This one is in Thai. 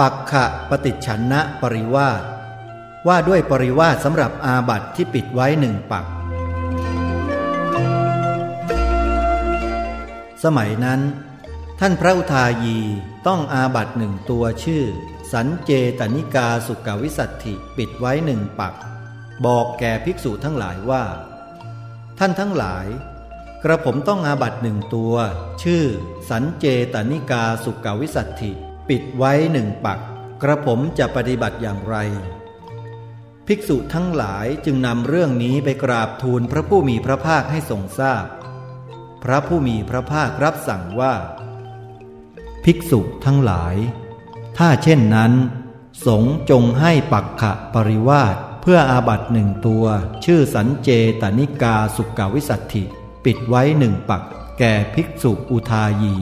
ปักขะปฏิชันนะปริวาสว่าด้วยปริวาสสำหรับอาบัตที่ปิดไว้หนึ่งปัก สมัยนั้น ท่านพระอุทายีต้องอาบัตหนึ่งตัวชื่อ สันเจตนิกาสุกวิสัตถิปิดไว้หนึ่งปัก บอกแก่ภิกษุทั้งหลายว่า ท่านทั้งหลาย กระผมต้องอาบัตหนึ่งตัว ชื่อ สันเจตนิกาสุกวิสัตถิ ปิดไว้หนึ่งปัก กระผมจะปฏิบัติอย่างไร ภิกษุทั้งหลายจึงนำเรื่องนี้ไปกราบทูลพระผู้มีพระภาคให้ทรงทราบพพระผู้มีพระภาครับสั่งว่า ภิกษุทั้งหลาย ถ้าเช่นนั้น สงจงให้ปักขะปริวาสเพื่ออาบัตหนึ่งตัว ชื่อสันเจตนิกาสุกาวิสัตถิ ปิดไว้หนึ่งปักแก่ภิกษุอุทายี